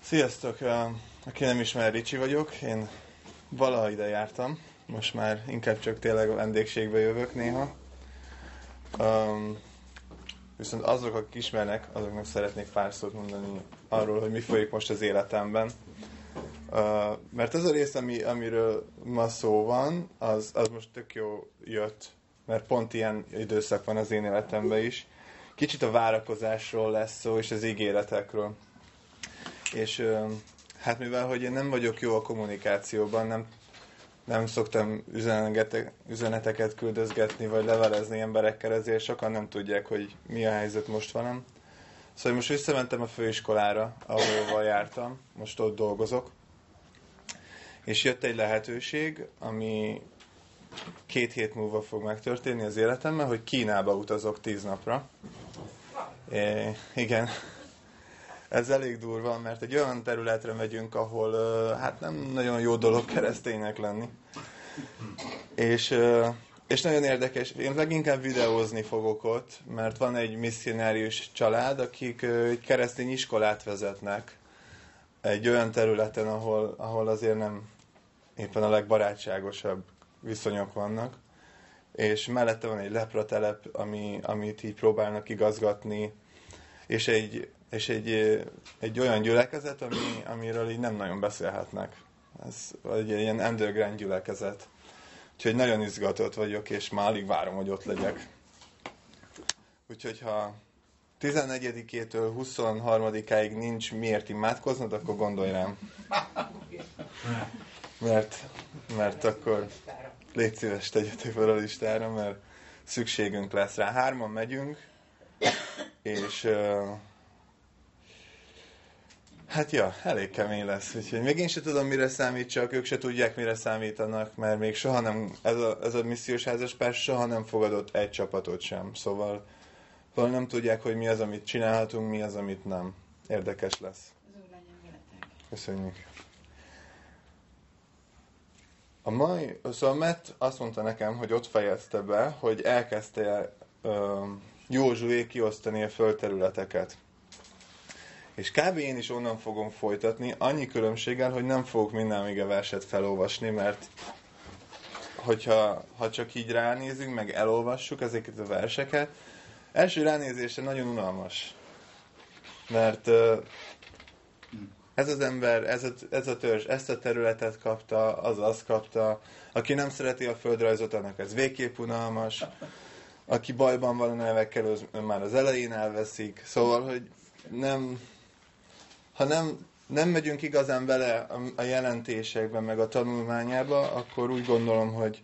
Sziasztok! Aki nem ismer, Ricsi vagyok. Én valaha ide jártam. Most már inkább csak tényleg a vendégségbe jövök néha. Um, viszont azok, akik ismernek, azoknak szeretnék pár szót mondani arról, hogy mi folyik most az életemben. Uh, mert ez a rész, ami, amiről ma szó van, az, az most tök jó jött, mert pont ilyen időszak van az én életemben is. Kicsit a várakozásról lesz szó, és az ígéretekről. És hát mivel, hogy én nem vagyok jó a kommunikációban, nem, nem szoktam üzeneteket küldözgetni, vagy levelezni emberekkel, ezért sokan nem tudják, hogy mi a helyzet most velem. Szóval most visszamentem a főiskolára, ahol jártam, most ott dolgozok, és jött egy lehetőség, ami két hét múlva fog megtörténni az életemben, hogy Kínába utazok tíz napra. É, igen, ez elég durva, mert egy olyan területre megyünk, ahol hát nem nagyon jó dolog kereszténynek lenni. És, és nagyon érdekes, én leginkább videózni fogok ott, mert van egy misszionárius család, akik egy keresztény iskolát vezetnek egy olyan területen, ahol, ahol azért nem éppen a legbarátságosabb viszonyok vannak. És mellette van egy lepratelep, ami, amit így próbálnak igazgatni, és egy és egy, egy olyan gyülekezet, ami, amiről így nem nagyon beszélhetnek. Ez egy ilyen underground gyülekezet. Úgyhogy nagyon izgatott vagyok, és már alig várom, hogy ott legyek. Úgyhogy ha 14-től 23-áig nincs miért imádkoznod, akkor gondolj rám. Mert, mert akkor légy szíves, tegyetek fel a listára, mert szükségünk lesz rá. Hárman megyünk, és Hát ja, elég kemény lesz, úgyhogy még én sem tudom, mire számít, csak ők se tudják, mire számítanak, mert még soha nem, ez a, ez a missziós házaspár soha nem fogadott egy csapatot sem, szóval, szóval nem tudják, hogy mi az, amit csinálhatunk, mi az, amit nem. Érdekes lesz. Köszönjük. A mai, szóval Matt azt mondta nekem, hogy ott fejezte be, hogy elkezdte uh, Józsué kiosztani a földterületeket. És kb. én is onnan fogom folytatni, annyi különbséggel, hogy nem fogok minden még a verset felolvasni, mert hogyha ha csak így ránézünk, meg elolvassuk ezeket a verseket, első ránézésre nagyon unalmas. Mert ez az ember, ez a, ez a törzs, ezt a területet kapta, az azt kapta. Aki nem szereti a földrajzot, annak ez végképp unalmas. Aki bajban van a nevekkel, az már az elején elveszik. Szóval, hogy nem, ha nem, nem megyünk igazán bele a, jelentésekben, meg a tanulmányába, akkor úgy gondolom, hogy,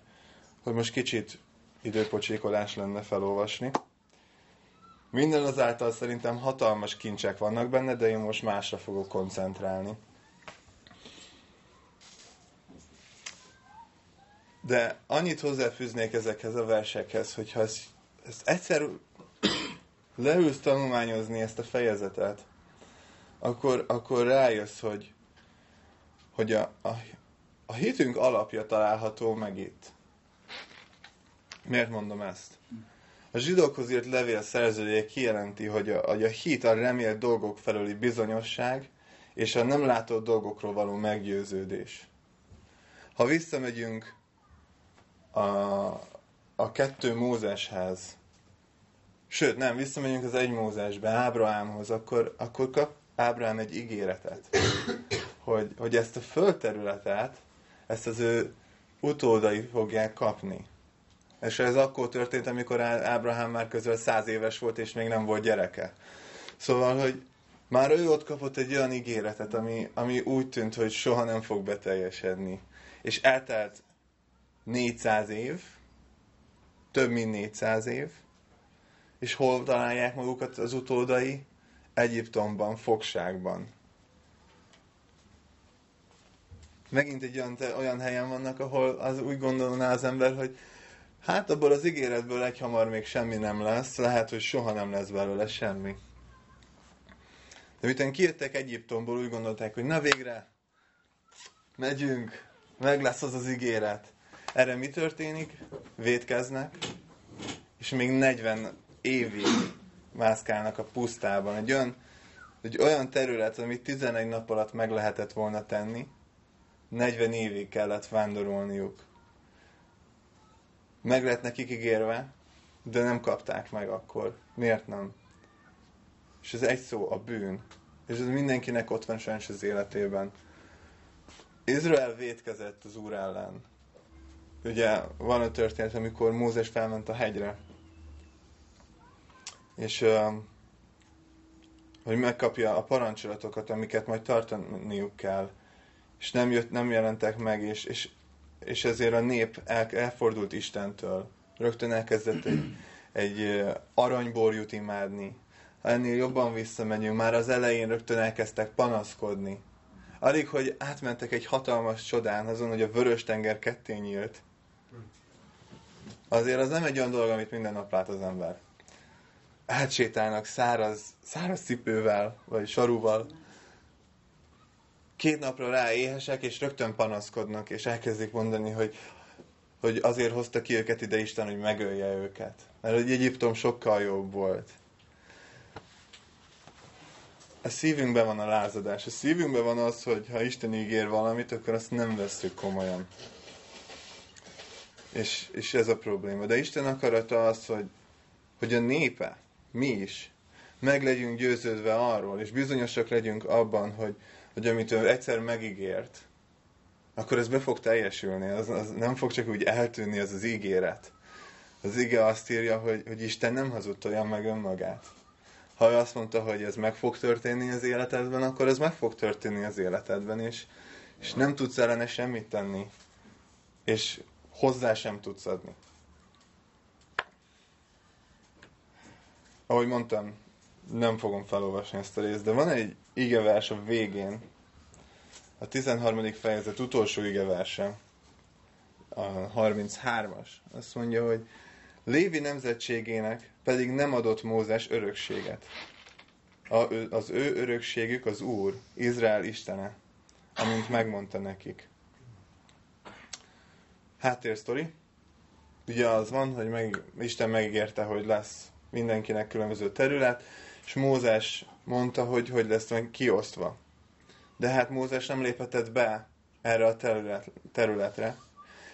hogy most kicsit időpocsékolás lenne felolvasni. Minden azáltal szerintem hatalmas kincsek vannak benne, de én most másra fogok koncentrálni. De annyit hozzáfűznék ezekhez a versekhez, hogyha ezt, ezt egyszer leülsz tanulmányozni ezt a fejezetet, akkor, akkor rájössz, hogy, hogy a, a, a hitünk alapja található meg itt. Miért mondom ezt? A zsidókhoz írt levél szerzője kijelenti, hogy a, hogy a hit a remélt dolgok felüli bizonyosság, és a nem látott dolgokról való meggyőződés. Ha visszamegyünk a, a kettő Mózeshez, sőt nem, visszamegyünk az egy Mózesbe, Ábrahámhoz, akkor, akkor kap, Ábrám egy ígéretet, hogy, hogy ezt a földterületet, ezt az ő utódai fogják kapni. És ez akkor történt, amikor Ábrahám már közel száz éves volt, és még nem volt gyereke. Szóval, hogy már ő ott kapott egy olyan ígéretet, ami, ami úgy tűnt, hogy soha nem fog beteljesedni. És eltelt 400 év, több mint 400 év, és hol találják magukat az utódai? Egyiptomban, fogságban. Megint egy olyan, olyan helyen vannak, ahol az úgy gondolná az ember, hogy hát abból az ígéretből egy hamar még semmi nem lesz, lehet, hogy soha nem lesz belőle semmi. De miután kijöttek Egyiptomból, úgy gondolták, hogy na végre, megyünk, meg lesz az az ígéret. Erre mi történik? Vétkeznek, és még 40 évig mászkálnak a pusztában. Egy olyan, egy olyan terület, amit 11 nap alatt meg lehetett volna tenni, 40 évig kellett vándorolniuk. Meg lett nekik ígérve, de nem kapták meg akkor. Miért nem? És ez egy szó, a bűn. És ez mindenkinek ott van sajnos az életében. Izrael vétkezett az Úr ellen. Ugye van a történet, amikor Mózes felment a hegyre, és hogy megkapja a parancsolatokat, amiket majd tartaniuk kell, és nem, jött, nem jelentek meg, és, és, és ezért a nép el, elfordult Istentől. Rögtön elkezdett egy, egy aranyborjút imádni. Ha ennél jobban visszamegyünk, már az elején rögtön elkezdtek panaszkodni. Alig, hogy átmentek egy hatalmas csodán, azon, hogy a vörös tenger ketté nyílt. Azért az nem egy olyan dolog, amit minden nap lát az ember. Átsétálnak száraz, száraz cipővel, vagy sarúval, két napra rá éhesek, és rögtön panaszkodnak, és elkezdik mondani, hogy, hogy azért hozta ki őket ide Isten, hogy megölje őket. Mert hogy Egyiptom sokkal jobb volt. A szívünkben van a lázadás. A szívünkben van az, hogy ha Isten ígér valamit, akkor azt nem veszük komolyan. És, és ez a probléma. De Isten akarata az, hogy, hogy a népe, mi is, meg legyünk győződve arról, és bizonyosak legyünk abban, hogy, hogy amit ő egyszer megígért, akkor ez be fog teljesülni, az, az nem fog csak úgy eltűnni az az ígéret. Az ige azt írja, hogy, hogy Isten nem hazudtolja meg önmagát. Ha ő azt mondta, hogy ez meg fog történni az életedben, akkor ez meg fog történni az életedben, és, és nem tudsz ellene semmit tenni. És hozzá sem tudsz adni. Ahogy mondtam, nem fogom felolvasni ezt a részt, de van egy igevers a végén, a 13. fejezet utolsó igeverse, a 33-as. Azt mondja, hogy Lévi nemzetségének pedig nem adott Mózes örökséget. A, az ő örökségük az Úr, Izrael Istene, amint megmondta nekik. Háttérsztori. Ugye az van, hogy meg, Isten megígérte, hogy lesz mindenkinek különböző terület, és Mózes mondta, hogy hogy lesz meg kiosztva. De hát Mózes nem léphetett be erre a terület, területre,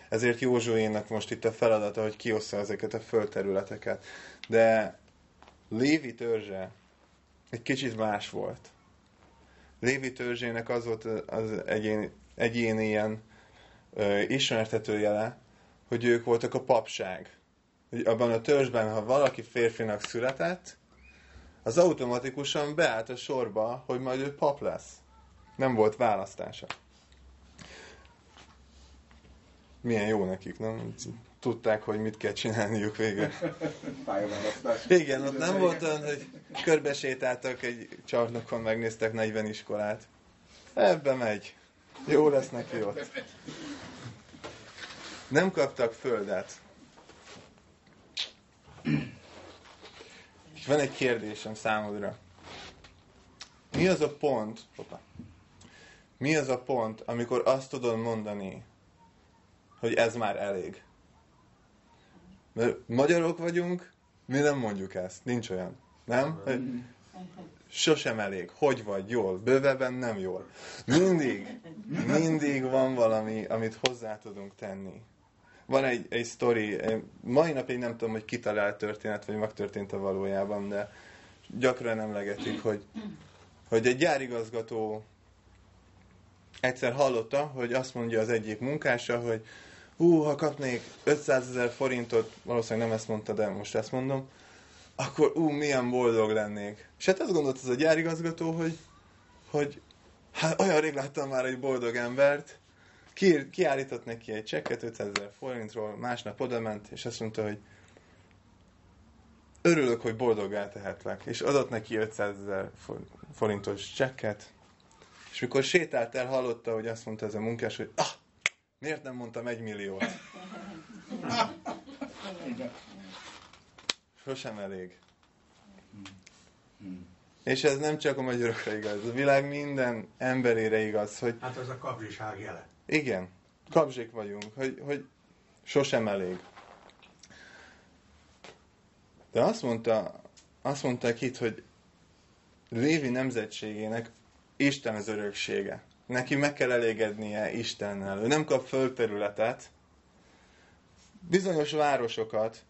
ezért Józsuénak most itt a feladata, hogy kioszta ezeket a földterületeket. De Lévi törzse egy kicsit más volt. Lévi törzsének az volt az egyén, egyén ilyen ö, ismertető jele, hogy ők voltak a papság. Hogy abban a törzsben, ha valaki férfinak született, az automatikusan beállt a sorba, hogy majd ő pap lesz. Nem volt választása. Milyen jó nekik, nem? Tudták, hogy mit kell csinálniuk végre. Igen, ott nem volt olyan, hogy körbesétáltak egy csarnokon, megnéztek 40 iskolát. Ebbe megy. Jó lesz neki ott. Nem kaptak földet. És van egy kérdésem számodra. Mi az a pont, opa, mi az a pont, amikor azt tudod mondani, hogy ez már elég? Mert magyarok vagyunk, mi nem mondjuk ezt. Nincs olyan. Nem? Sosem elég. Hogy vagy? Jól. Bővebben nem jól. Mindig, mindig van valami, amit hozzá tudunk tenni. Van egy, egy sztori, mai napig nem tudom, hogy kitalált történet, vagy megtörtént a valójában, de gyakran emlegetik, hogy, hogy egy gyárigazgató egyszer hallotta, hogy azt mondja az egyik munkása, hogy hú, ha kapnék 500 ezer forintot, valószínűleg nem ezt mondta, de most ezt mondom, akkor ú, milyen boldog lennék. És hát azt gondolt az a gyárigazgató, hogy, hogy hát olyan rég láttam már egy boldog embert, ki, kiállított neki egy csekket 500 ezer forintról, másnap oda ment, és azt mondta, hogy örülök, hogy boldoggá tehetlek. És adott neki 500 ezer forintos csekket, és mikor sétált el, hallotta, hogy azt mondta ez a munkás, hogy ah, miért nem mondtam egy milliót? Sosem elég. És ez nem csak a magyarokra igaz, a világ minden emberére igaz, hogy... Hát ez a kapzsiság jele. Igen, kapzsik vagyunk, hogy, hogy sosem elég. De azt mondta azt mondták itt, hogy Lévi nemzetségének Isten az öröksége. Neki meg kell elégednie Istennel. Ő nem kap földterületet, bizonyos városokat,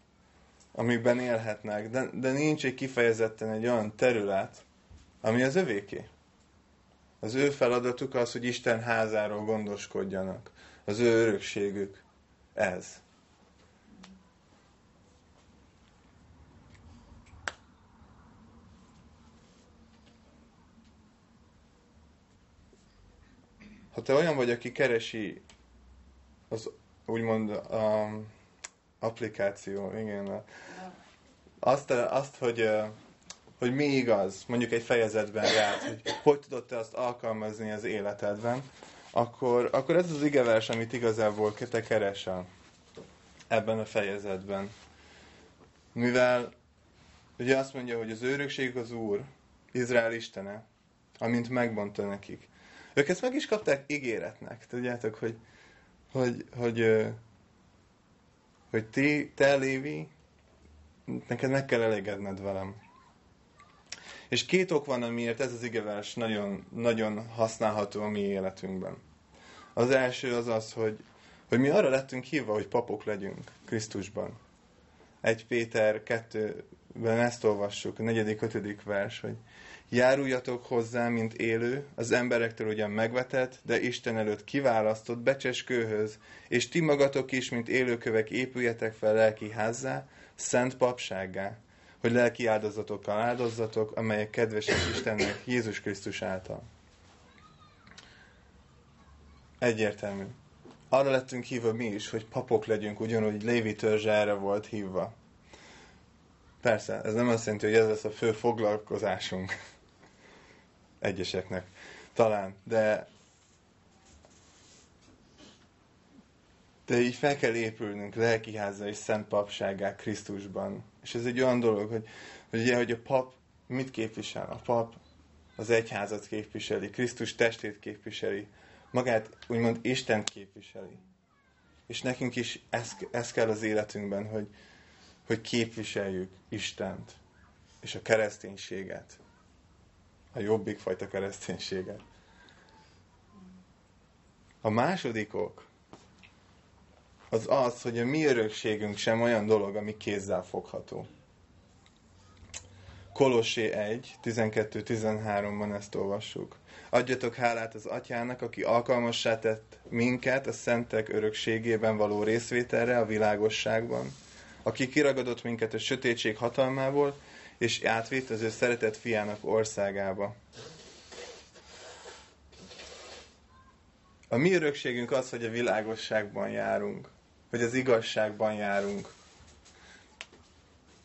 amikben élhetnek, de, de nincs egy kifejezetten egy olyan terület, ami az övéké. Az ő feladatuk az, hogy Isten házáról gondoskodjanak. Az ő örökségük ez. Ha te olyan vagy, aki keresi az úgymond a applikáció, igen, azt, azt hogy, hogy mi igaz, mondjuk egy fejezetben rád, hogy hogy tudod te azt alkalmazni az életedben, akkor, akkor ez az igevers, amit igazából te keresel ebben a fejezetben. Mivel ugye azt mondja, hogy az őrökség az Úr, Izrael Istene, amint megmondta nekik. Ők ezt meg is kapták ígéretnek. Tudjátok, hogy, hogy, hogy, hogy ti, te, Lévi, neked meg kell elégedned velem. És két ok van, amiért ez az igevers nagyon, nagyon használható a mi életünkben. Az első az az, hogy, hogy mi arra lettünk hívva, hogy papok legyünk Krisztusban. Egy Péter 2-ben ezt olvassuk, a negyedik, ötödik vers, hogy Járuljatok hozzá, mint élő, az emberektől ugyan megvetett, de Isten előtt kiválasztott becses kőhöz, és ti magatok is, mint élőkövek épüljetek fel lelki házzá, szent papsággá, hogy lelki áldozatokkal áldozatok, amelyek kedvesek Istennek Jézus Krisztus által. Egyértelmű. Arra lettünk hívva mi is, hogy papok legyünk, ugyanúgy Lévi törzse erre volt hívva. Persze, ez nem azt jelenti, hogy ez lesz a fő foglalkozásunk egyeseknek talán, de de így fel kell épülnünk lelkiháza és szent Krisztusban. És ez egy olyan dolog, hogy, hogy, ugye, hogy a pap mit képvisel? A pap az egyházat képviseli, Krisztus testét képviseli, magát úgymond Isten képviseli. És nekünk is ez, ez kell az életünkben, hogy, hogy képviseljük Istent és a kereszténységet a jobbik fajta kereszténységet. A másodikok az az, hogy a mi örökségünk sem olyan dolog, ami kézzel fogható. Kolossé 1, 12-13-ban ezt olvassuk. Adjatok hálát az atyának, aki alkalmassá tett minket a szentek örökségében való részvételre a világosságban, aki kiragadott minket a sötétség hatalmából, és átvitt az ő szeretett fiának országába. A mi örökségünk az, hogy a világosságban járunk, hogy az igazságban járunk.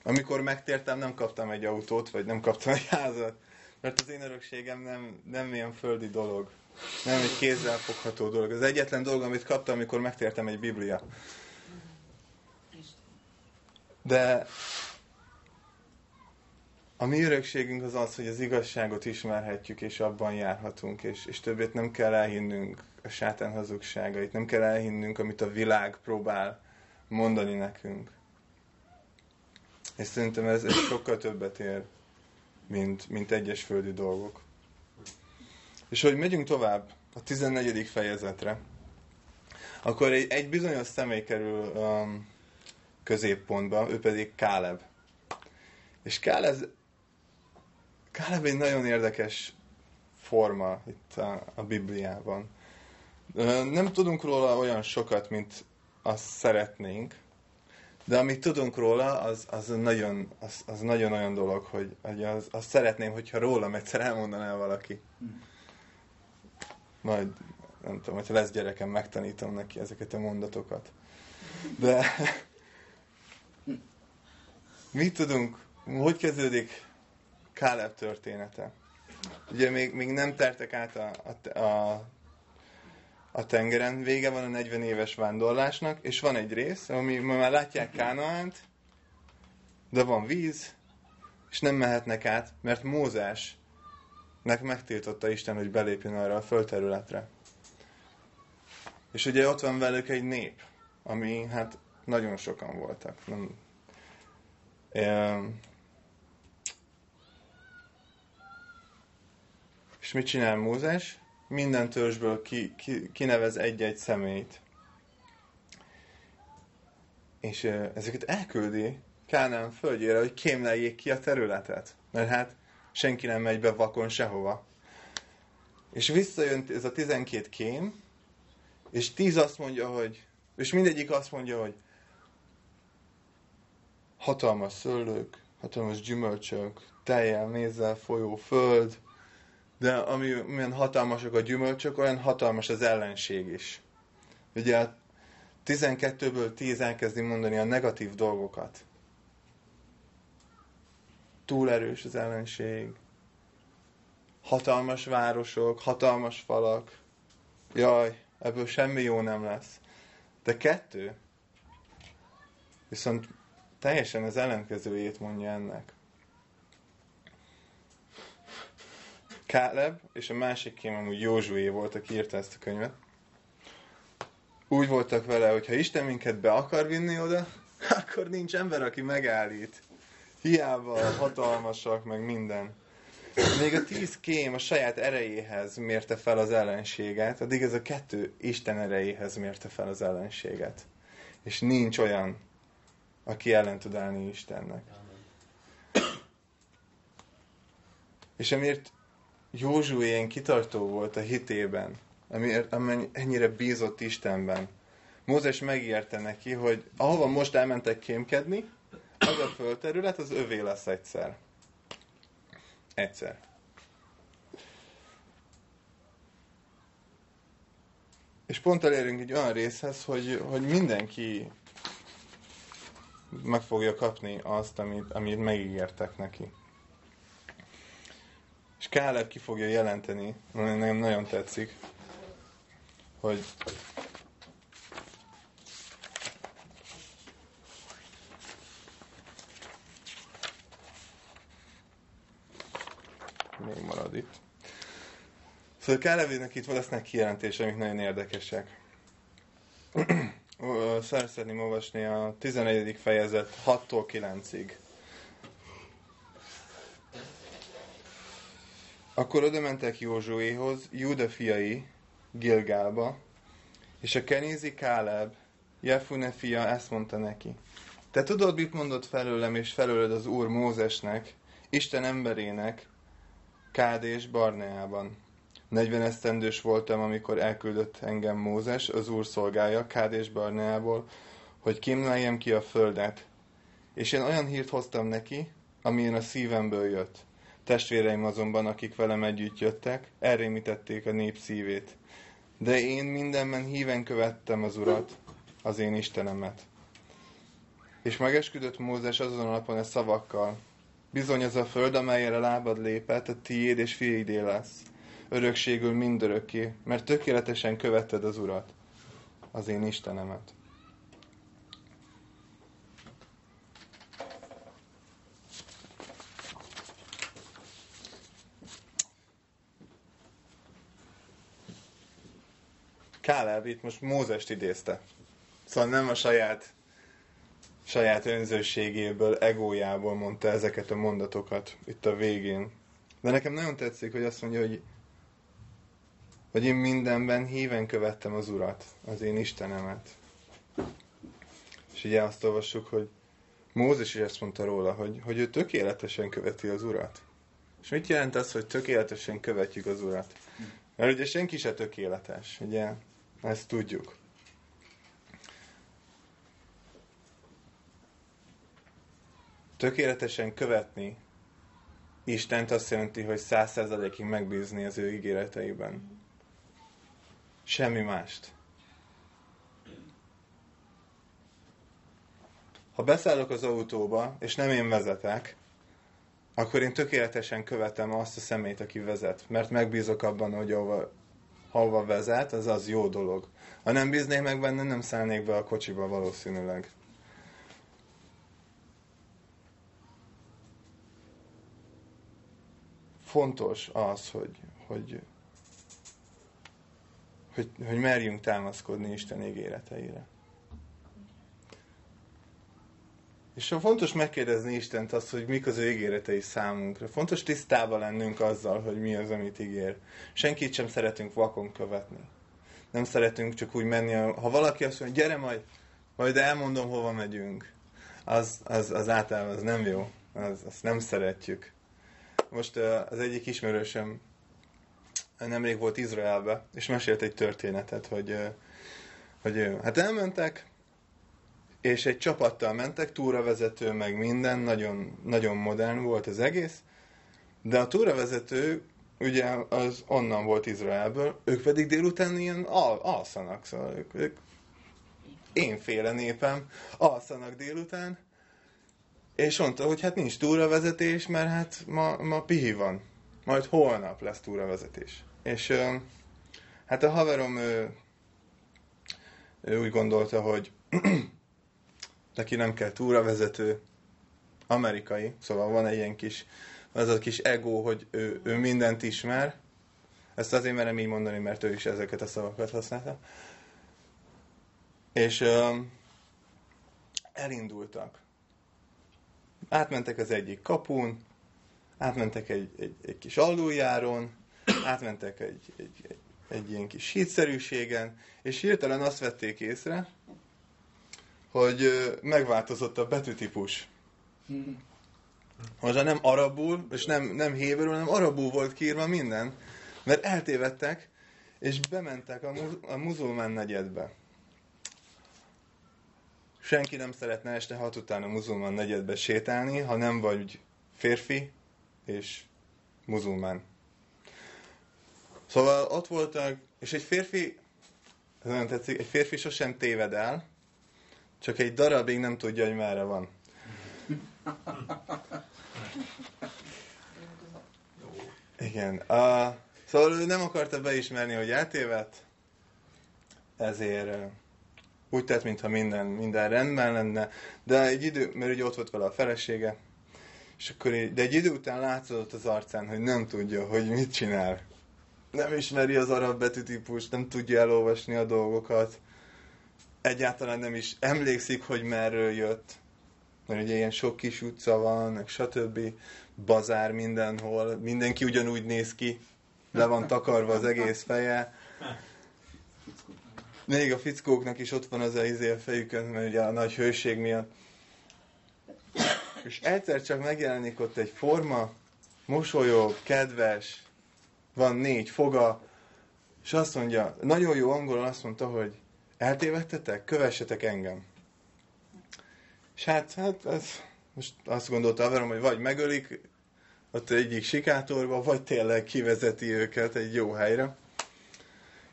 Amikor megtértem, nem kaptam egy autót, vagy nem kaptam egy házat, mert az én örökségem nem, nem ilyen földi dolog. Nem egy kézzel fogható dolog. Az egyetlen dolog, amit kaptam, amikor megtértem, egy Biblia. De a mi örökségünk az az, hogy az igazságot ismerhetjük, és abban járhatunk, és, és többet nem kell elhinnünk a sátán hazugságait, nem kell elhinnünk, amit a világ próbál mondani nekünk. És szerintem ez, ez sokkal többet ér, mint, mint egyes földi dolgok. És hogy megyünk tovább a 14. fejezetre, akkor egy, egy bizonyos személy kerül um, középpontba, ő pedig Káleb. És Káleb, Káleb egy nagyon érdekes forma itt a, a Bibliában. Nem tudunk róla olyan sokat, mint azt szeretnénk, de amit tudunk róla, az, az, nagyon, az, az nagyon olyan dolog, hogy, hogy az, szeretném, hogyha rólam egyszer elmondaná valaki. Majd, nem tudom, hogyha lesz gyerekem, megtanítom neki ezeket a mondatokat. De mit tudunk, hogy kezdődik Káleb története. Ugye még, még nem tertek át a, a, a, a tengeren, vége van a 40 éves vándorlásnak, és van egy rész, ami már látják Kánaánt, de van víz, és nem mehetnek át, mert Mózásnek megtiltotta Isten, hogy belépjen arra a földterületre. És ugye ott van velük egy nép, ami hát nagyon sokan voltak. Nem, És mit csinál Mózes? Minden törzsből ki, ki, kinevez egy-egy személyt. És ezeket elküldi Kánán földjére, hogy kémleljék ki a területet. Mert hát senki nem megy be vakon sehova. És visszajön ez a 12 kém, és 10 azt mondja, hogy, és mindegyik azt mondja, hogy hatalmas szőlők, hatalmas gyümölcsök, teljel, mézzel folyó föld, de ami, milyen hatalmasak a gyümölcsök, olyan hatalmas az ellenség is. Ugye 12-ből 10 elkezdi mondani a negatív dolgokat. Túl erős az ellenség. Hatalmas városok, hatalmas falak. Jaj, ebből semmi jó nem lesz. De kettő, viszont teljesen az ellenkezőjét mondja ennek. Káleb, és a másik kém amúgy Józsué volt, aki írta ezt a könyvet. Úgy voltak vele, hogy ha Isten minket be akar vinni oda, akkor nincs ember, aki megállít. Hiába hatalmasak, meg minden. Még a tíz kém a saját erejéhez mérte fel az ellenséget, addig ez a kettő Isten erejéhez mérte fel az ellenséget. És nincs olyan, aki ellen tud állni Istennek. És amiért Ilyen kitartó volt a hitében, amiért ennyire bízott Istenben, Mózes megérte neki, hogy ahova most elmentek kémkedni, az a földterület, az övé lesz egyszer. Egyszer. És pont elérünk egy olyan részhez, hogy, hogy mindenki meg fogja kapni azt, amit, amit megígértek neki. Káleb ki fogja jelenteni, nekem nagyon tetszik, hogy még marad itt. Szóval Kálevének itt lesznek kijelentések, amik nagyon érdekesek. Szeretném olvasni a 11. fejezet 6-tól 9-ig. Akkor oda mentek Józsuéhoz, Júda fiai, Gilgálba, és a kenézi Káleb, Jefune fia ezt mondta neki. Te tudod, mit mondott felőlem és felőled az Úr Mózesnek, Isten emberének, Kádés Barneában. 40 esztendős voltam, amikor elküldött engem Mózes, az úr szolgája, Kádés Barneából, hogy kémleljem ki a földet. És én olyan hírt hoztam neki, amilyen a szívemből jött. Testvéreim azonban, akik velem együtt jöttek, elrémítették a nép szívét. De én mindenben híven követtem az Urat, az én Istenemet. És megesküdött Mózes azon a napon a szavakkal. Bizony az a föld, amelyre lábad lépett, a tiéd és fiédé lesz örökségül mindörökké, mert tökéletesen követted az Urat, az én Istenemet. Káleb itt most Mózest idézte. Szóval nem a saját, saját önzőségéből, egójából mondta ezeket a mondatokat itt a végén. De nekem nagyon tetszik, hogy azt mondja, hogy hogy én mindenben híven követtem az Urat, az én Istenemet. És ugye azt olvassuk, hogy Mózes is ezt mondta róla, hogy, hogy ő tökéletesen követi az Urat. És mit jelent az, hogy tökéletesen követjük az Urat? Mert ugye senki se tökéletes, ugye? Ezt tudjuk. Tökéletesen követni Istent azt jelenti, hogy száz százalékig megbízni az ő ígéreteiben. Semmi mást. Ha beszállok az autóba, és nem én vezetek, akkor én tökéletesen követem azt a szemét, aki vezet. Mert megbízok abban, hogy ahova, hova vezet, az az jó dolog. Ha nem bíznék meg benne, nem szállnék be a kocsiba valószínűleg. Fontos az, hogy, hogy hogy, hogy merjünk támaszkodni Isten ígéreteire. És fontos megkérdezni Istent azt, hogy mik az ő ígéretei számunkra. Fontos tisztában lennünk azzal, hogy mi az, amit ígér. Senkit sem szeretünk vakon követni. Nem szeretünk csak úgy menni, ha valaki azt mondja, gyere majd, majd elmondom, hova megyünk. Az, az, az általában az nem jó. Az, azt nem szeretjük. Most az egyik ismerősöm nemrég volt Izraelbe, és mesélt egy történetet, hogy, hogy hát elmentek, és egy csapattal mentek, túravezető, meg minden, nagyon, nagyon modern volt az egész, de a túravezető ugye az onnan volt Izraelből, ők pedig délután ilyen al, alszanak, szóval ők, ők énféle népem, alszanak délután, és mondta, hogy hát nincs túravezetés, mert hát ma, ma pihi van. Majd holnap lesz túravezetés. És hát a haverom ő, ő úgy gondolta, hogy neki nem kell túravezető, amerikai, szóval van egy ilyen kis, az a kis ego, hogy ő, ő mindent ismer. Ezt azért merem így mondani, mert ő is ezeket a szavakat használta. És um, elindultak. Átmentek az egyik kapun, átmentek egy, egy, egy kis aluljáron, átmentek egy, egy, egy, egy ilyen kis hídszerűségen, és hirtelen azt vették észre, hogy megváltozott a betűtípus. Most nem arabul, és nem, nem héberül, hanem arabul volt kiírva minden, mert eltévedtek, és bementek a, mu- a muzulmán negyedbe. Senki nem szeretne este hat után a muzulmán negyedbe sétálni, ha nem vagy férfi és muzulmán. Szóval ott voltak, és egy férfi, ez nagyon tetszik, egy férfi sosem téved el, csak egy darabig nem tudja, hogy merre van. Igen. Uh, szóval ő nem akarta beismerni, hogy eltévedt, ezért úgy tett, mintha minden, minden rendben lenne, de egy idő, mert ugye ott volt vele a felesége, és akkor, de egy idő után látszott az arcán, hogy nem tudja, hogy mit csinál. Nem ismeri az arab betűtípust, nem tudja elolvasni a dolgokat egyáltalán nem is emlékszik, hogy merről jött. Mert ugye ilyen sok kis utca van, meg stb. Bazár mindenhol, mindenki ugyanúgy néz ki, le van takarva az egész feje. Még a fickóknak is ott van az a izé a fejükön, mert ugye a nagy hőség miatt. És egyszer csak megjelenik ott egy forma, mosolyog, kedves, van négy foga, és azt mondja, nagyon jó angolul azt mondta, hogy Eltévedtetek? Kövessetek engem. És hát, hát ez, most azt gondolta Averom, hogy vagy megölik ott egyik sikátorba, vagy tényleg kivezeti őket egy jó helyre.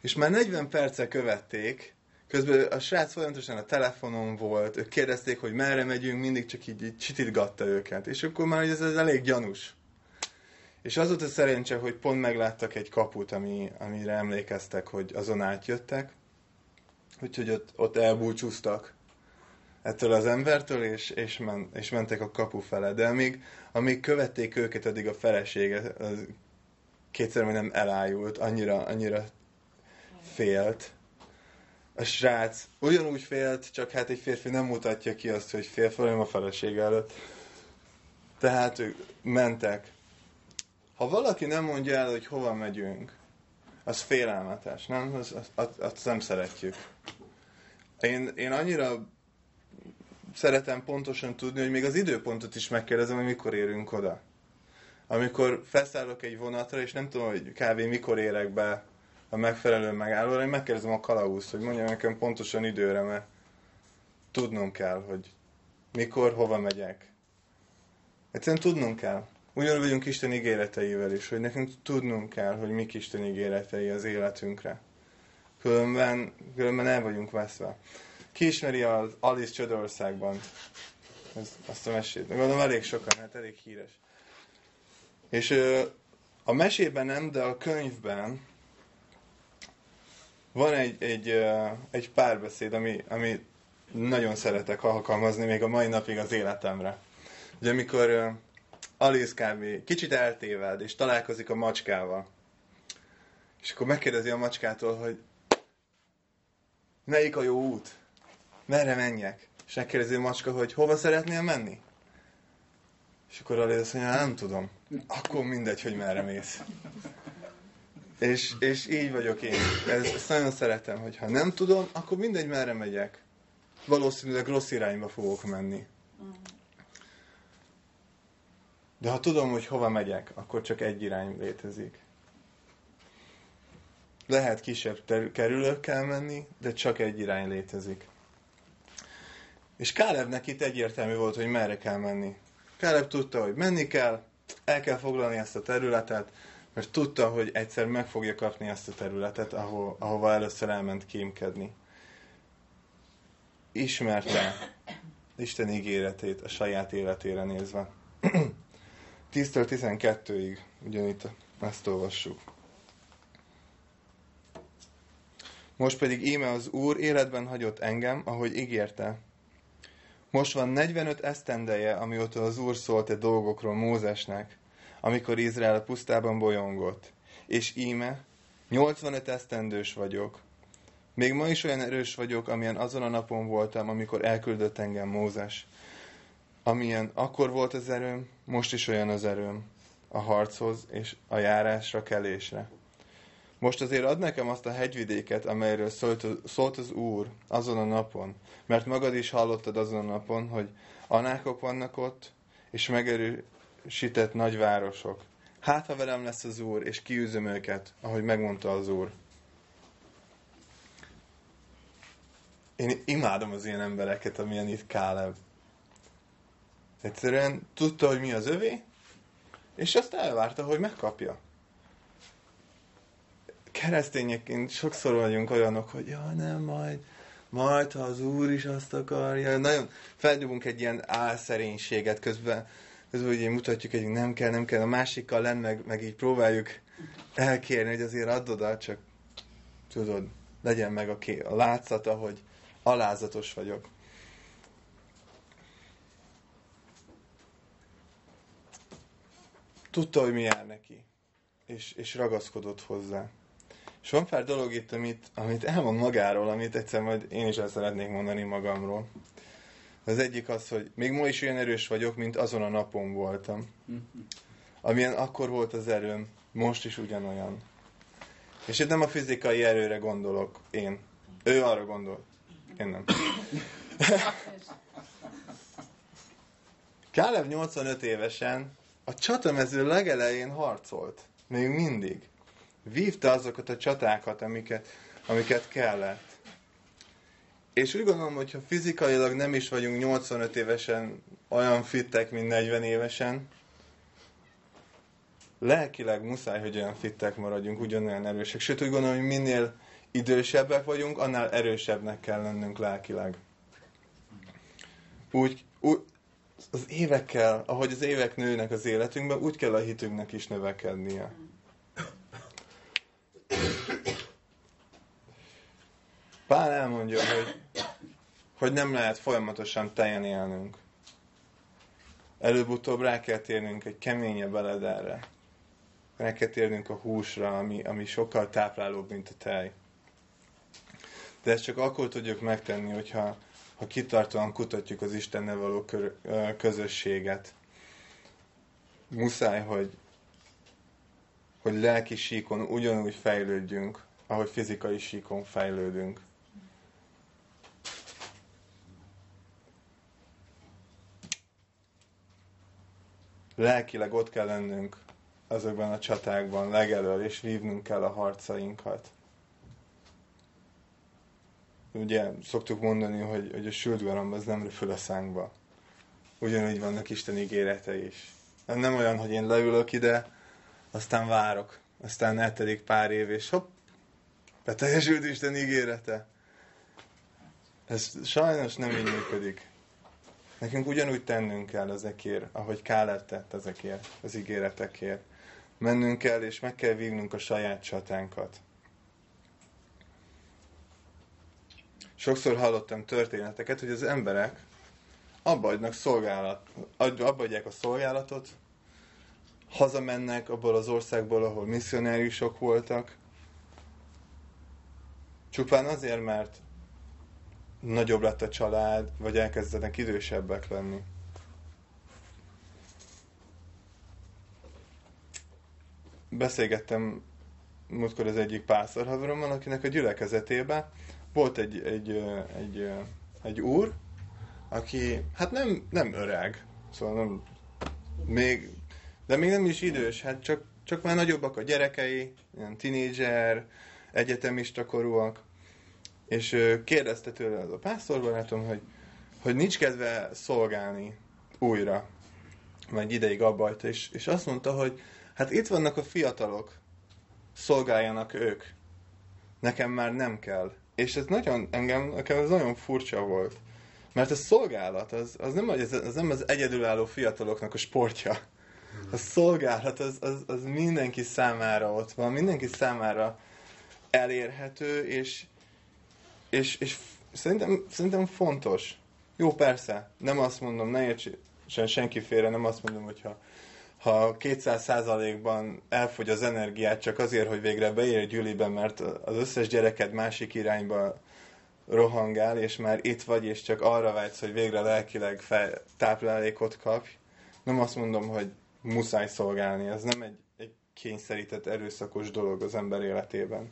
És már 40 perce követték, közben a srác folyamatosan a telefonon volt, ők kérdezték, hogy merre megyünk, mindig csak így, így csitítgatta őket. És akkor már ez, ez elég gyanús. És az volt a szerencse, hogy pont megláttak egy kaput, ami, amire emlékeztek, hogy azon átjöttek, Úgyhogy ott, ott elbúcsúztak ettől az embertől, és, és, men, és mentek a kapu fele. De amíg, amíg követték őket, addig a felesége az kétszer nem elájult, annyira, annyira félt. A srác ugyanúgy félt, csak hát egy férfi nem mutatja ki azt, hogy fél fel, a feleség előtt. Tehát ők mentek. Ha valaki nem mondja el, hogy hova megyünk, az félelmetes, nem? Az, az, az, azt nem szeretjük. Én, én annyira szeretem pontosan tudni, hogy még az időpontot is megkérdezem, hogy mikor érünk oda. Amikor felszállok egy vonatra, és nem tudom, hogy kávé mikor érek be a megfelelő megállóra, én megkérdezem a kalauzt, hogy mondja nekem pontosan időre, mert tudnom kell, hogy mikor, hova megyek. Egyszerűen tudnunk kell. Ugyanúgy vagyunk Isten ígéreteivel is, hogy nekünk tudnunk kell, hogy mik Isten ígéretei az életünkre. Különben, különben el vagyunk veszve. Ki ismeri az Alice Csodországban? Ez, azt a mesét. Gondolom elég sokan, hát elég híres. És a mesében nem, de a könyvben van egy, egy, egy párbeszéd, ami, ami nagyon szeretek alkalmazni még a mai napig az életemre. Ugye amikor Alice kb. kicsit eltéved, és találkozik a macskával. És akkor megkérdezi a macskától, hogy melyik a jó út? Merre menjek? És megkérdezi a macska, hogy hova szeretnél menni? És akkor Aléd azt mondja, nem tudom. Akkor mindegy, hogy merre mész. És, és így vagyok én. Ezt, ezt nagyon szeretem, hogy ha nem tudom, akkor mindegy, merre megyek. Valószínűleg rossz irányba fogok menni. De ha tudom, hogy hova megyek, akkor csak egy irány létezik. Lehet kisebb kerülőkkel menni, de csak egy irány létezik. És Kálebnek itt egyértelmű volt, hogy merre kell menni. Káleb tudta, hogy menni kell, el kell foglalni ezt a területet, mert tudta, hogy egyszer meg fogja kapni ezt a területet, ahol, ahova először elment kémkedni. Ismerte Isten ígéretét a saját életére nézve. 10-től 12-ig, ugyanitt ezt olvassuk. Most pedig íme az Úr életben hagyott engem, ahogy ígérte. Most van 45 esztendeje, amióta az Úr szólt egy dolgokról Mózesnek, amikor Izrael a pusztában bolyongott. És íme, 85 esztendős vagyok. Még ma is olyan erős vagyok, amilyen azon a napon voltam, amikor elküldött engem Mózes. Amilyen akkor volt az erőm, most is olyan az erőm a harchoz és a járásra, kelésre. Most azért ad nekem azt a hegyvidéket, amelyről szólt, szólt az Úr azon a napon, mert magad is hallottad azon a napon, hogy anákok vannak ott, és megerősített nagyvárosok. Hát, ha velem lesz az Úr, és kiűzöm őket, ahogy megmondta az Úr. Én imádom az ilyen embereket, amilyen itt Káleb. Egyszerűen tudta, hogy mi az övé, és azt elvárta, hogy megkapja. Keresztényeként sokszor vagyunk olyanok, hogy ja, nem, majd, majd, ha az Úr is azt akarja. Nagyon feldobunk egy ilyen álszerénységet közben, közben ugye mutatjuk, hogy nem kell, nem kell, a másikkal lenn, meg, meg így próbáljuk elkérni, hogy azért add oda, csak tudod, legyen meg a, ké, a látszata, hogy alázatos vagyok. Tudta, hogy mi jár neki, és, és ragaszkodott hozzá. És van pár dolog itt, amit, amit elmond magáról, amit egyszer majd én is el szeretnék mondani magamról. Az egyik az, hogy még ma is olyan erős vagyok, mint azon a napon voltam. Amilyen akkor volt az erőm, most is ugyanolyan. És itt nem a fizikai erőre gondolok én. Ő arra gondol. Én nem. Kálev 85 évesen a csatamező legelején harcolt. Még mindig. Vívta azokat a csatákat, amiket, amiket kellett. És úgy gondolom, hogy ha fizikailag nem is vagyunk 85 évesen olyan fittek, mint 40 évesen, lelkileg muszáj, hogy olyan fittek maradjunk, ugyanolyan erősek. Sőt, úgy gondolom, hogy minél idősebbek vagyunk, annál erősebbnek kell lennünk lelkileg. Úgy, úgy, az évekkel, ahogy az évek nőnek az életünkben, úgy kell a hitünknek is növekednie. Pál elmondja, hogy, hogy nem lehet folyamatosan tejen élnünk. Előbb-utóbb rá kell térnünk egy keményebb eledelre. Rá kell térnünk a húsra, ami, ami sokkal táplálóbb, mint a tej. De ezt csak akkor tudjuk megtenni, hogyha ha kitartóan kutatjuk az Istennel való közösséget. Muszáj, hogy, hogy lelki síkon ugyanúgy fejlődjünk, ahogy fizikai síkon fejlődünk. Lelkileg ott kell lennünk azokban a csatákban legelől, és vívnunk kell a harcainkat ugye szoktuk mondani, hogy, hogy a sült garamb az nem föl a szánkba. Ugyanúgy vannak Isten ígérete is. Nem olyan, hogy én leülök ide, aztán várok, aztán eltelik pár év, és hopp, beteljesült Isten ígérete. Ez sajnos nem így működik. Nekünk ugyanúgy tennünk kell ezekért, ahogy Káleb tett ezekért, az ígéretekért. Mennünk kell, és meg kell vívnunk a saját csatánkat. Sokszor hallottam történeteket, hogy az emberek abba adnak szolgálat, abba adják a szolgálatot, hazamennek abból az országból, ahol misszionáriusok voltak, csupán azért, mert nagyobb lett a család, vagy elkezdenek idősebbek lenni. Beszélgettem múltkor az egyik pásztorhaverommal, akinek a gyülekezetében volt egy, egy, egy, egy úr, aki hát nem, nem öreg, szóval nem, még, de még nem is idős, hát csak, csak már nagyobbak a gyerekei, ilyen tinédzser, egyetemista korúak, és kérdezte tőle az a pásztorbarátom, hogy, hogy nincs kedve szolgálni újra, vagy ideig abba és, és azt mondta, hogy hát itt vannak a fiatalok, szolgáljanak ők. Nekem már nem kell. És ez nagyon, engem, nekem ez nagyon furcsa volt. Mert a szolgálat, az, az, nem, az, az nem az egyedülálló fiataloknak a sportja. A szolgálat az, az, az mindenki számára ott van, mindenki számára elérhető, és, és, és szerintem, szerintem fontos. Jó, persze, nem azt mondom, ne értsen senki félre, nem azt mondom, hogyha ha 200%-ban elfogy az energiát csak azért, hogy végre beér gyűlibe, mert az összes gyereked másik irányba rohangál, és már itt vagy, és csak arra vágysz, hogy végre lelkileg fel, táplálékot kapj. Nem azt mondom, hogy muszáj szolgálni, ez nem egy, egy kényszerített erőszakos dolog az ember életében.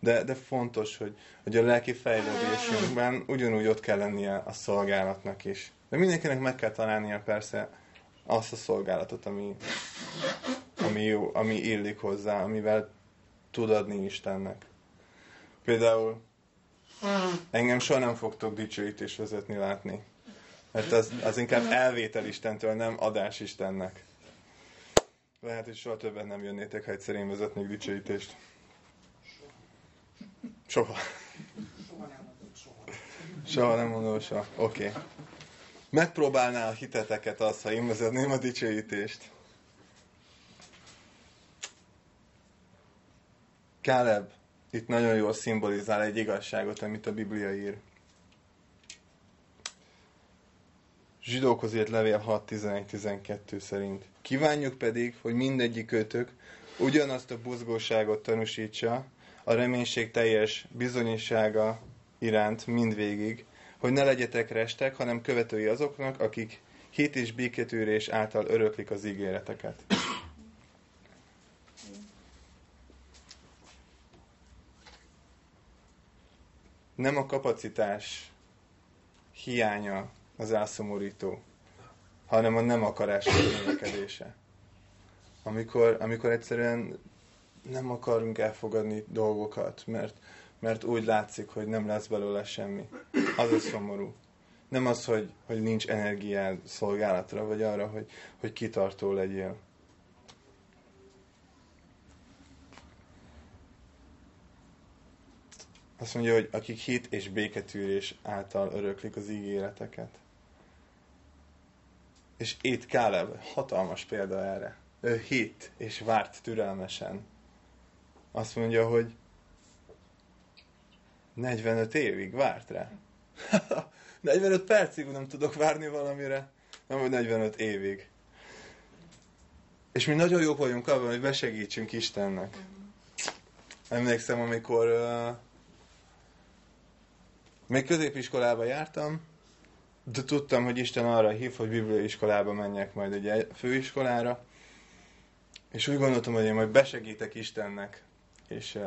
De, de fontos, hogy, hogy a lelki fejlődésünkben ugyanúgy ott kell lennie a szolgálatnak is. De mindenkinek meg kell találnia persze azt a szolgálatot, ami, ami, jó, ami illik hozzá, amivel tud adni Istennek. Például engem soha nem fogtok dicsőítés vezetni látni. Mert az, az inkább elvétel Istentől, nem adás Istennek. Lehet, hogy soha többen nem jönnétek, ha egyszer én vezetnék dicsőítést. Soha. Soha nem mondom soha. Oké. Okay. Megpróbálná a hiteteket az, ha én vezetném a dicsőítést. Káleb itt nagyon jól szimbolizál egy igazságot, amit a Biblia ír. Zsidókhoz írt levél 6.11.12 szerint. Kívánjuk pedig, hogy mindegyik ötök ugyanazt a buzgóságot tanúsítsa, a reménység teljes bizonyossága iránt mindvégig, hogy ne legyetek restek, hanem követői azoknak, akik hit és béketűrés által öröklik az ígéreteket. Nem a kapacitás hiánya az elszomorító, hanem a nem akarás növekedése. Amikor, amikor egyszerűen nem akarunk elfogadni dolgokat, mert mert úgy látszik, hogy nem lesz belőle semmi. Az a szomorú. Nem az, hogy, hogy nincs energiád szolgálatra, vagy arra, hogy, hogy kitartó legyél. Azt mondja, hogy akik hit és béketűrés által öröklik az ígéreteket. És itt Káleb hatalmas példa erre. Ő hit és várt türelmesen. Azt mondja, hogy 45 évig várt rá. 45 percig nem tudok várni valamire. Nem, hogy 45 évig. És mi nagyon jók vagyunk abban, hogy besegítsünk Istennek. Emlékszem, amikor uh, még középiskolába jártam, de tudtam, hogy Isten arra hív, hogy bibliaiskolába menjek majd egy főiskolára, és úgy gondoltam, hogy én majd besegítek Istennek, és,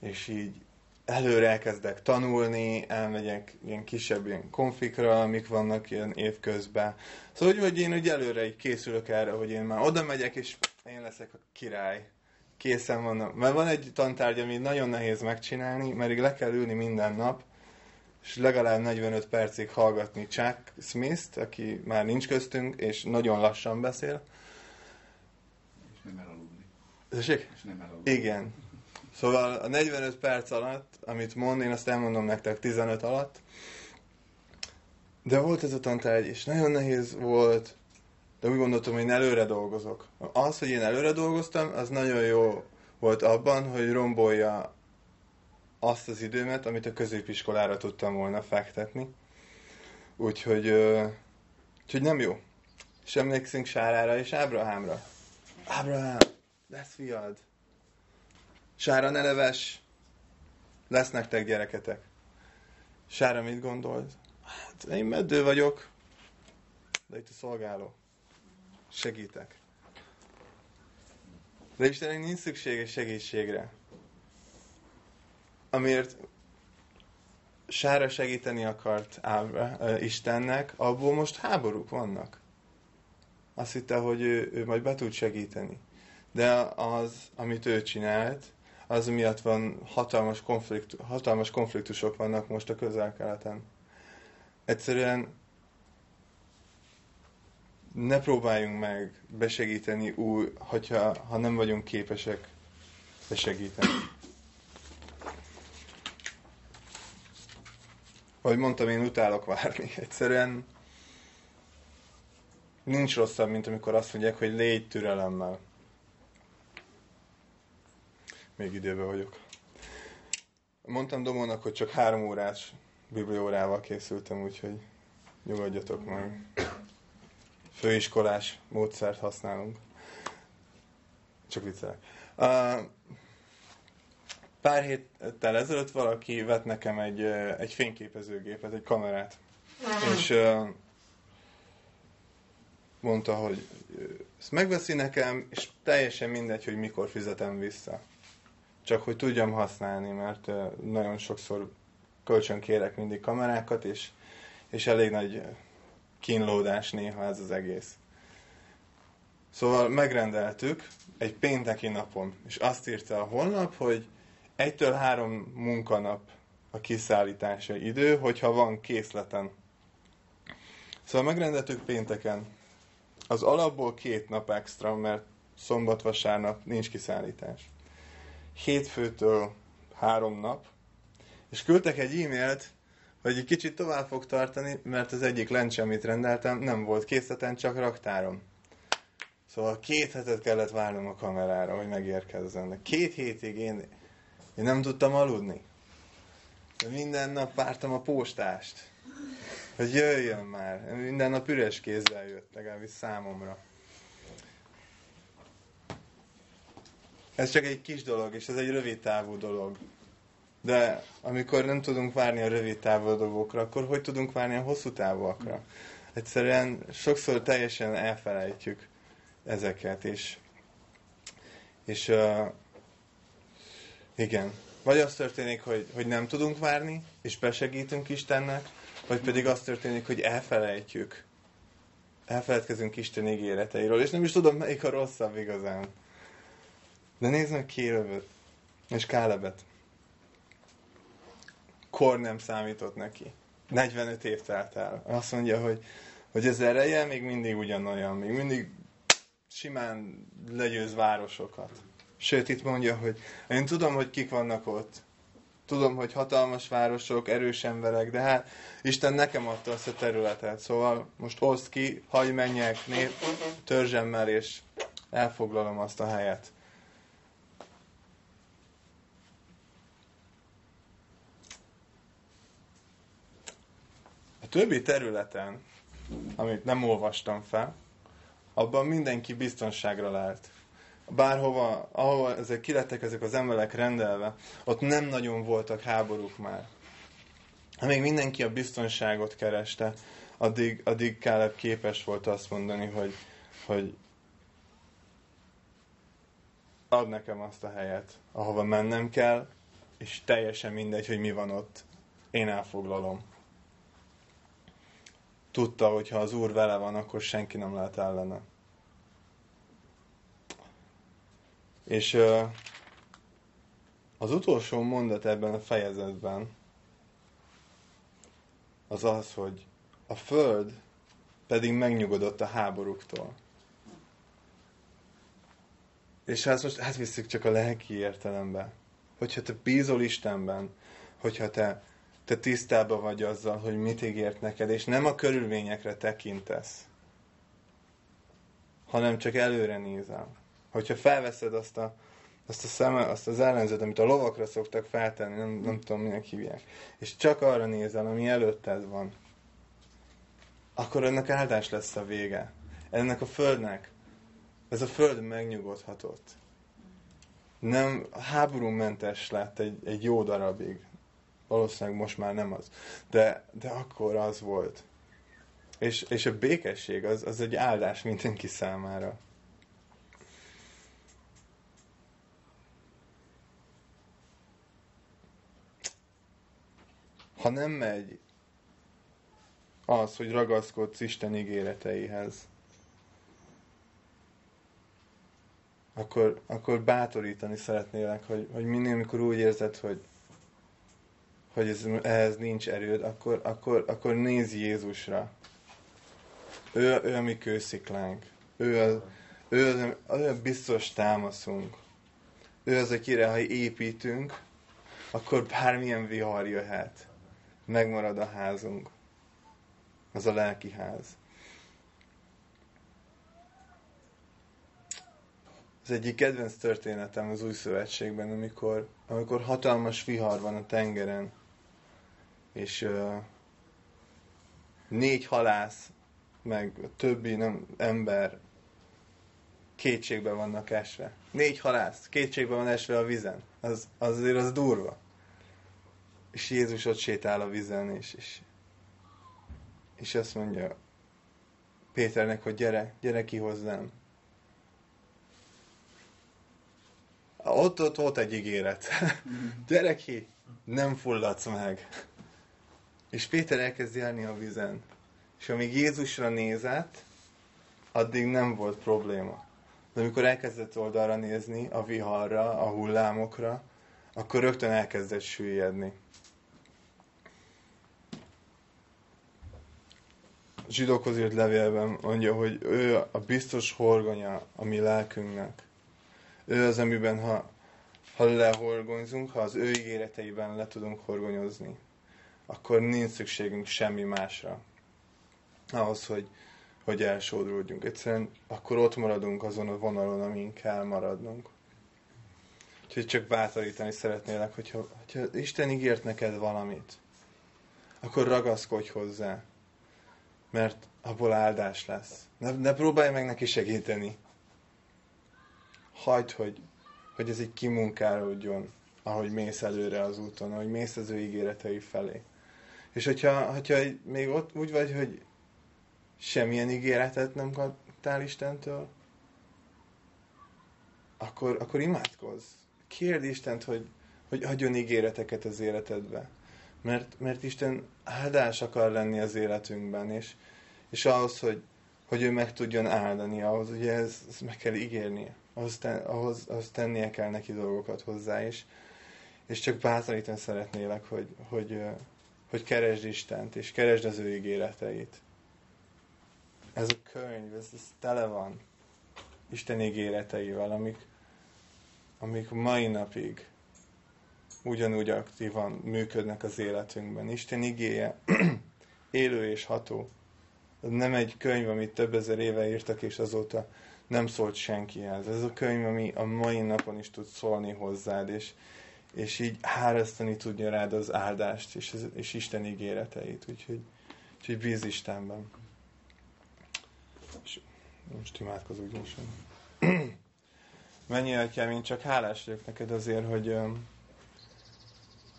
és így előre elkezdek tanulni, elmegyek ilyen kisebb ilyen konfikra, amik vannak ilyen évközben. Szóval, hogy, hogy én úgy előre így készülök erre, hogy én már oda megyek, és én leszek a király. Készen van. Mert van egy tantárgy, ami nagyon nehéz megcsinálni, mert le kell ülni minden nap, és legalább 45 percig hallgatni Chuck Smith-t, aki már nincs köztünk, és nagyon lassan beszél. És nem elaludni. És nem elaludni. Igen. Szóval a 45 perc alatt, amit mond, én azt elmondom nektek 15 alatt. De volt ez a tantárgy, és nagyon nehéz volt, de úgy gondoltam, hogy én előre dolgozok. Az, hogy én előre dolgoztam, az nagyon jó volt abban, hogy rombolja azt az időmet, amit a középiskolára tudtam volna fektetni. Úgyhogy, úgyhogy nem jó. És emlékszünk Sárára és Ábrahámra. Ábrahám, lesz fiad. Sára ne leves, lesz nektek gyereketek. Sára mit gondolt? Hát én meddő vagyok, de itt a szolgáló. Segítek. De Istennek nincs szüksége segítségre. Amiért Sára segíteni akart Ábra, Istennek, abból most háborúk vannak. Azt hitte, hogy ő, ő majd be tud segíteni. De az, amit ő csinált, az miatt van hatalmas, konfliktu, hatalmas konfliktusok vannak most a közel-keleten. Egyszerűen ne próbáljunk meg besegíteni úgy, hogyha, ha nem vagyunk képesek besegíteni. Ahogy mondtam, én utálok várni. Egyszerűen nincs rosszabb, mint amikor azt mondják, hogy légy türelemmel. Még időben vagyok. Mondtam Domónak, hogy csak három órás bibliórával készültem, úgyhogy nyugodjatok meg. Főiskolás módszert használunk. Csak viccelek. Uh, pár héttel ezelőtt valaki vett nekem egy, egy fényképezőgépet, egy kamerát. És uh, mondta, hogy ezt megveszi nekem, és teljesen mindegy, hogy mikor fizetem vissza. Csak hogy tudjam használni, mert nagyon sokszor kölcsön kérek mindig kamerákat, és, és elég nagy kínlódás néha ez az egész. Szóval megrendeltük egy pénteki napon, és azt írta a honlap, hogy egytől három munkanap a kiszállítása idő, hogyha van készleten. Szóval megrendeltük pénteken. Az alapból két nap extra, mert szombat-vasárnap nincs kiszállítás. Hétfőtől három nap, és küldtek egy e-mailt, hogy egy kicsit tovább fog tartani, mert az egyik lencse, amit rendeltem, nem volt készleten, csak raktárom. Szóval két hetet kellett várnom a kamerára, hogy megérkezzen. Két hétig én, én nem tudtam aludni. De minden nap vártam a postást, hogy jöjjön már. Minden nap üres kézzel jött, legalábbis számomra. Ez csak egy kis dolog, és ez egy rövid távú dolog. De amikor nem tudunk várni a rövid távú dolgokra, akkor hogy tudunk várni a hosszú távúakra? Egyszerűen sokszor teljesen elfelejtjük ezeket, és, és uh, igen, vagy az történik, hogy, hogy nem tudunk várni, és besegítünk Istennek, vagy pedig az történik, hogy elfelejtjük. Elfeledkezünk Isten ígéreteiről, és nem is tudom, melyik a rosszabb igazán. De nézd meg Kélebet, és Kálebet kor nem számított neki. 45 év telt el. Azt mondja, hogy, hogy az ereje még mindig ugyanolyan, még mindig simán legyőz városokat. Sőt, itt mondja, hogy én tudom, hogy kik vannak ott. Tudom, hogy hatalmas városok, erős emberek, de hát Isten nekem adta azt a területet. Szóval most oszd ki, hagyj menjek, nép, törzsemmel, és elfoglalom azt a helyet. Többi területen, amit nem olvastam fel, abban mindenki biztonságra lelt. Bárhova, ahova ezek kilettek ezek az emberek rendelve, ott nem nagyon voltak háborúk már. Amíg mindenki a biztonságot kereste, addig, addig Káleb képes volt azt mondani, hogy, hogy ad nekem azt a helyet, ahova mennem kell, és teljesen mindegy, hogy mi van ott. Én elfoglalom tudta, hogy ha az Úr vele van, akkor senki nem lehet ellene. És az utolsó mondat ebben a fejezetben az az, hogy a föld pedig megnyugodott a háborúktól. És hát most átvisszük csak a lelki értelembe. Hogyha te bízol Istenben, hogyha te te tisztában vagy azzal, hogy mit ígért neked, és nem a körülményekre tekintesz, hanem csak előre nézel. Hogyha felveszed azt a, azt a szeme, azt az ellenzőt, amit a lovakra szoktak feltenni, nem, nem tudom, minek hívják, és csak arra nézel, ami előtted van, akkor ennek áldás lesz a vége. Ennek a földnek, ez a föld megnyugodhatott. Nem háborúmentes lett egy, egy jó darabig Valószínűleg most már nem az. De, de akkor az volt. És, és a békesség az, az egy áldás mindenki számára. Ha nem megy az, hogy ragaszkodsz Isten ígéreteihez, akkor, akkor bátorítani szeretnélek, hogy, hogy minél, amikor úgy érzed, hogy, hogy ez, ehhez nincs erőd, akkor, akkor, akkor nézz Jézusra. Ő, ő a mi kősziklánk. Ő, az, ő, az, ő a biztos támaszunk. Ő az, akire, ha építünk, akkor bármilyen vihar jöhet. Megmarad a házunk. Az a lelki ház. Az egyik kedvenc történetem az új szövetségben, amikor, amikor hatalmas vihar van a tengeren, és uh, négy halász, meg többi nem, ember kétségbe vannak esve. Négy halász, kétségbe van esve a vizen. Az azért az durva. És Jézus ott sétál a vizen, és, és, és azt mondja Péternek, hogy gyere, gyere ki hozzám. Ott, ott volt egy ígéret. gyere ki, nem fulladsz meg. És Péter elkezd járni a vizen. És amíg Jézusra nézett, addig nem volt probléma. De amikor elkezdett oldalra nézni, a viharra, a hullámokra, akkor rögtön elkezdett süllyedni. A zsidókhoz írt levélben mondja, hogy ő a biztos horgonya a mi lelkünknek. Ő az, amiben ha, ha lehorgonyzunk, ha az ő ígéreteiben le tudunk horgonyozni akkor nincs szükségünk semmi másra ahhoz, hogy, hogy elsódródjunk. Egyszerűen akkor ott maradunk azon a vonalon, amin kell maradnunk. Úgyhogy csak bátorítani szeretnélek, hogyha, hogyha Isten ígért neked valamit, akkor ragaszkodj hozzá, mert abból áldás lesz. Ne, ne próbálj meg neki segíteni. Hagyd, hogy, hogy ez egy kimunkálódjon, ahogy mész előre az úton, ahogy mész az ő ígéretei felé. És hogyha, hogyha még ott úgy vagy, hogy semmilyen ígéretet nem kaptál Istentől, akkor, akkor imádkozz. Kérd Istent, hogy, hogy adjon ígéreteket az életedbe. Mert, mert Isten áldás akar lenni az életünkben, és, és ahhoz, hogy, hogy ő meg tudjon áldani, ahhoz ugye ez, ez meg kell ígérnie. Ahhoz, ten, ahhoz, ahhoz tennie kell neki dolgokat hozzá, és, és csak bátorítani szeretnélek, hogy, hogy, hogy keresd Istent, és keresd az ő ígéreteit. Ez a könyv, ez, ez tele van Isten ígéreteivel, amik, amik mai napig ugyanúgy aktívan működnek az életünkben. Isten igéje élő és ható. Ez nem egy könyv, amit több ezer éve írtak, és azóta nem szólt senkihez. Ez a könyv, ami a mai napon is tud szólni hozzád, és, és így hárasztani tudja rád az áldást és, és Isten ígéreteit. Úgyhogy, úgyhogy bíz Istenben. És most imádkozunk gyorsan. Mennyi atyám, én csak hálás vagyok neked azért, hogy,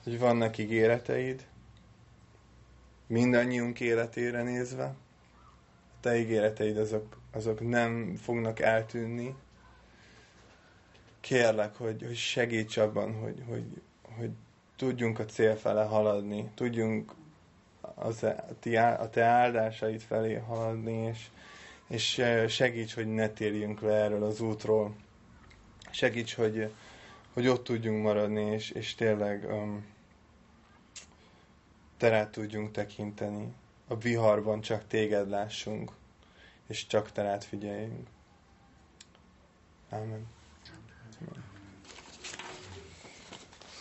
hogy vannak ígéreteid, mindannyiunk életére nézve. A te ígéreteid azok, azok nem fognak eltűnni, kérlek, hogy, hogy segíts abban, hogy, hogy, hogy tudjunk a cél fele haladni, tudjunk az, a te áldásaid felé haladni, és, és segíts, hogy ne térjünk le erről az útról. Segíts, hogy, hogy ott tudjunk maradni, és, és tényleg um, terát tudjunk tekinteni. A viharban csak téged lássunk, és csak terát figyeljünk. Amen.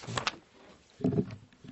Thank you.